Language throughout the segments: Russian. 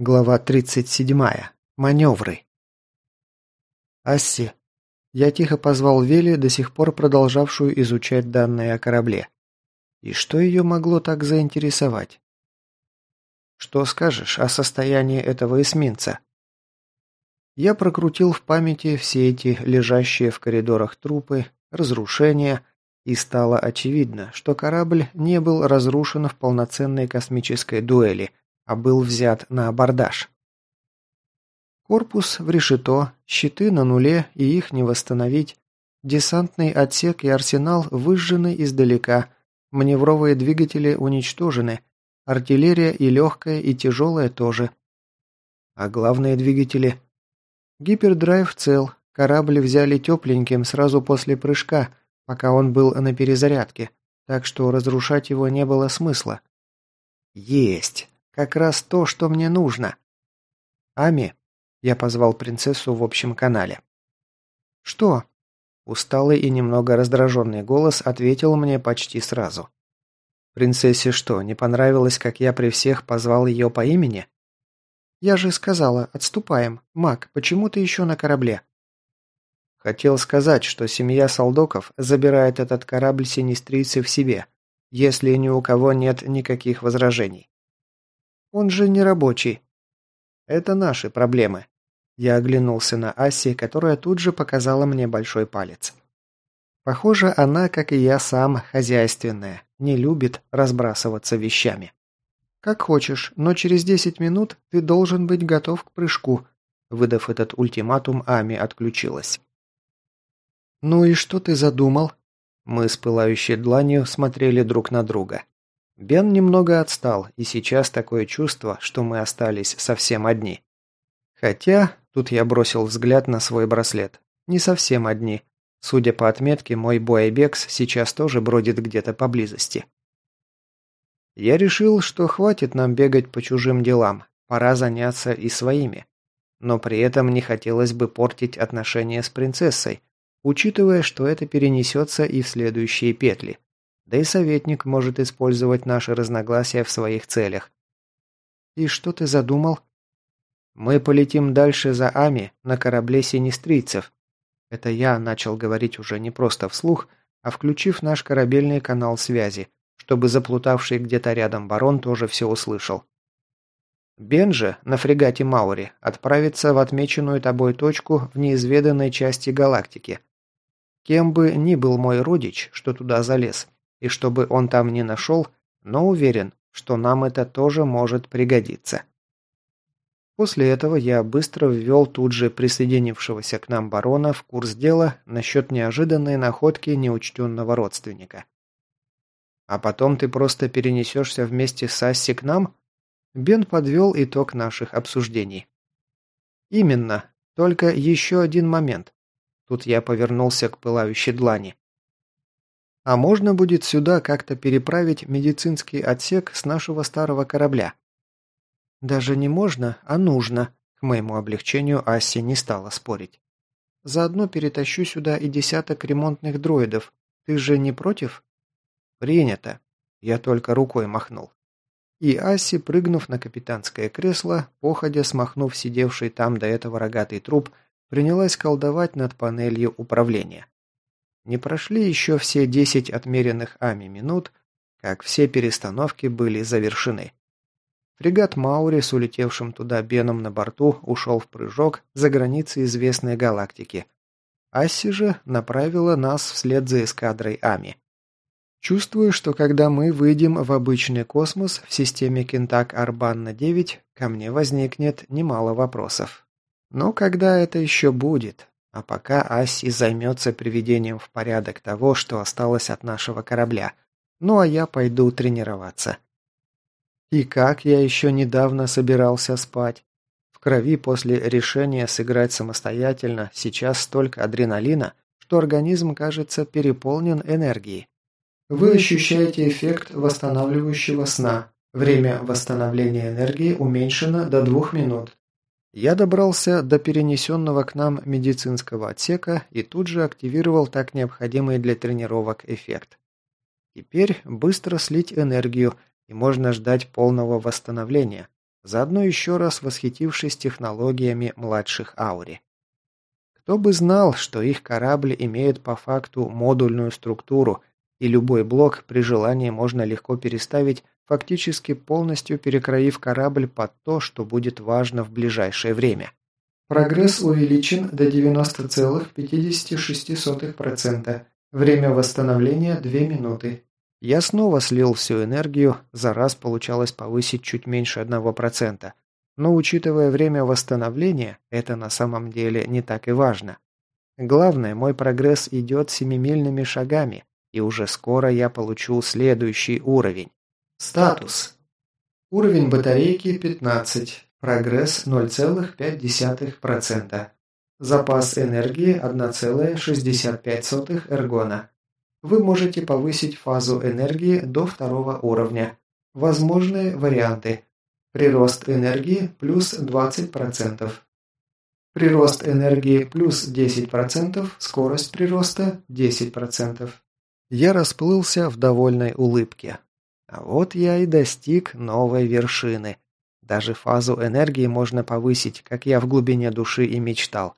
Глава 37. Маневры. Асси. Я тихо позвал Вели, до сих пор продолжавшую изучать данные о корабле. И что ее могло так заинтересовать? Что скажешь о состоянии этого эсминца? Я прокрутил в памяти все эти лежащие в коридорах трупы, разрушения, и стало очевидно, что корабль не был разрушен в полноценной космической дуэли – а был взят на абордаж. Корпус в решето, щиты на нуле и их не восстановить, десантный отсек и арсенал выжжены издалека, маневровые двигатели уничтожены, артиллерия и легкая, и тяжелая тоже. А главные двигатели? Гипердрайв цел, корабль взяли тепленьким сразу после прыжка, пока он был на перезарядке, так что разрушать его не было смысла. Есть! Как раз то, что мне нужно. Ами, я позвал принцессу в общем канале. Что? Усталый и немного раздраженный голос ответил мне почти сразу. Принцессе что, не понравилось, как я при всех позвал ее по имени? Я же сказала, отступаем. Мак, почему ты еще на корабле? Хотел сказать, что семья Солдоков забирает этот корабль синистрийцы в себе, если ни у кого нет никаких возражений. Он же не рабочий. Это наши проблемы. Я оглянулся на Аси, которая тут же показала мне большой палец. Похоже, она, как и я сам, хозяйственная, не любит разбрасываться вещами. Как хочешь, но через десять минут ты должен быть готов к прыжку. Выдав этот ультиматум, Ами отключилась. «Ну и что ты задумал?» Мы с пылающей дланью смотрели друг на друга. Бен немного отстал, и сейчас такое чувство, что мы остались совсем одни. Хотя, тут я бросил взгляд на свой браслет, не совсем одни. Судя по отметке, мой Буайбекс сейчас тоже бродит где-то поблизости. Я решил, что хватит нам бегать по чужим делам, пора заняться и своими. Но при этом не хотелось бы портить отношения с принцессой, учитывая, что это перенесется и в следующие петли. Да и советник может использовать наши разногласия в своих целях. И что ты задумал? Мы полетим дальше за Ами на корабле синистрийцев. Это я начал говорить уже не просто вслух, а включив наш корабельный канал связи, чтобы заплутавший где-то рядом барон тоже все услышал. Бен же на фрегате Маури отправится в отмеченную тобой точку в неизведанной части галактики. Кем бы ни был мой родич, что туда залез, и чтобы он там не нашел, но уверен, что нам это тоже может пригодиться. После этого я быстро ввел тут же присоединившегося к нам барона в курс дела насчет неожиданной находки неучтенного родственника. «А потом ты просто перенесешься вместе с Асси к нам?» Бен подвел итог наших обсуждений. «Именно. Только еще один момент». Тут я повернулся к пылающей длани. А можно будет сюда как-то переправить медицинский отсек с нашего старого корабля? Даже не можно, а нужно. К моему облегчению Асси не стала спорить. Заодно перетащу сюда и десяток ремонтных дроидов. Ты же не против? Принято. Я только рукой махнул. И Асси, прыгнув на капитанское кресло, походя смахнув сидевший там до этого рогатый труп, принялась колдовать над панелью управления. Не прошли еще все десять отмеренных Ами минут, как все перестановки были завершены. Фрегат Маури с улетевшим туда Беном на борту ушел в прыжок за границы известной галактики. Асси же направила нас вслед за эскадрой Ами. Чувствую, что когда мы выйдем в обычный космос в системе Кентак Арбанна-9, ко мне возникнет немало вопросов. Но когда это еще будет? А пока Аси займется приведением в порядок того, что осталось от нашего корабля. Ну а я пойду тренироваться. И как я еще недавно собирался спать. В крови после решения сыграть самостоятельно сейчас столько адреналина, что организм кажется переполнен энергией. Вы ощущаете эффект восстанавливающего сна. Время восстановления энергии уменьшено до двух минут. Я добрался до перенесенного к нам медицинского отсека и тут же активировал так необходимый для тренировок эффект. Теперь быстро слить энергию, и можно ждать полного восстановления, заодно еще раз восхитившись технологиями младших Аури. Кто бы знал, что их корабль имеет по факту модульную структуру, и любой блок при желании можно легко переставить, фактически полностью перекроив корабль под то, что будет важно в ближайшее время. Прогресс увеличен до 90,56%. Время восстановления 2 минуты. Я снова слил всю энергию, за раз получалось повысить чуть меньше 1%. Но учитывая время восстановления, это на самом деле не так и важно. Главное, мой прогресс идет семимильными шагами, и уже скоро я получу следующий уровень. Статус. Уровень батарейки 15. Прогресс 0,5%. Запас энергии 1,65 эргона. Вы можете повысить фазу энергии до второго уровня. Возможные варианты. Прирост энергии плюс 20%. Прирост энергии плюс 10%, скорость прироста 10%. Я расплылся в довольной улыбке. А вот я и достиг новой вершины. Даже фазу энергии можно повысить, как я в глубине души и мечтал.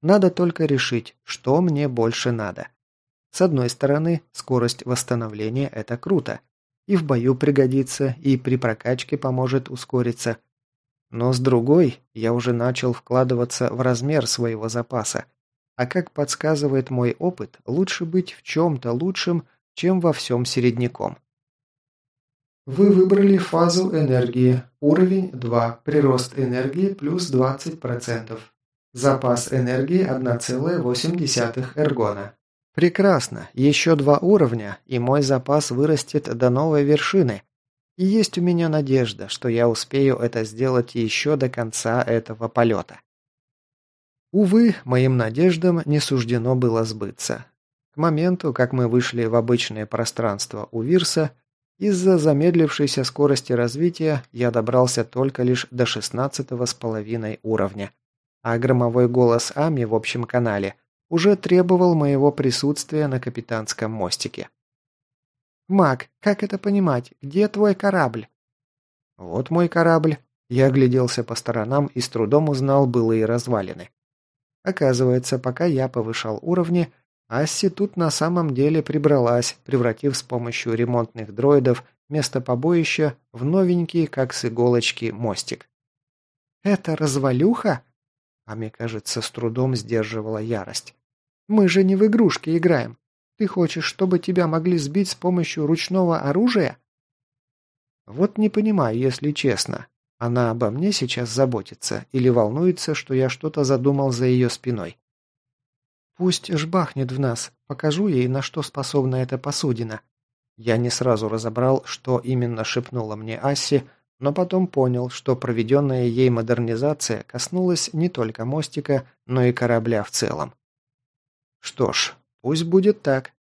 Надо только решить, что мне больше надо. С одной стороны, скорость восстановления – это круто и в бою пригодится, и при прокачке поможет ускориться. Но с другой, я уже начал вкладываться в размер своего запаса. А как подсказывает мой опыт, лучше быть в чем-то лучшим, чем во всем середняком. Вы выбрали фазу энергии. Уровень 2. Прирост энергии плюс 20%. Запас энергии 1,8 эргона. Прекрасно. Еще два уровня, и мой запас вырастет до новой вершины. И есть у меня надежда, что я успею это сделать еще до конца этого полета. Увы, моим надеждам не суждено было сбыться. К моменту, как мы вышли в обычное пространство у Вирса, из-за замедлившейся скорости развития я добрался только лишь до шестнадцатого с половиной уровня, а громовой голос Ами в общем канале уже требовал моего присутствия на капитанском мостике. «Мак, как это понимать? Где твой корабль?» «Вот мой корабль». Я огляделся по сторонам и с трудом узнал былые развалины. Оказывается, пока я повышал уровни, Асси тут на самом деле прибралась, превратив с помощью ремонтных дроидов место побоища в новенький, как с иголочки, мостик. «Это развалюха?» Ами, кажется, с трудом сдерживала ярость. Мы же не в игрушки играем. Ты хочешь, чтобы тебя могли сбить с помощью ручного оружия? Вот не понимаю, если честно. Она обо мне сейчас заботится или волнуется, что я что-то задумал за ее спиной. Пусть жбахнет в нас, покажу ей, на что способна эта посудина. Я не сразу разобрал, что именно шепнула мне Асси, но потом понял, что проведенная ей модернизация коснулась не только мостика, но и корабля в целом. Что ж, пусть будет так.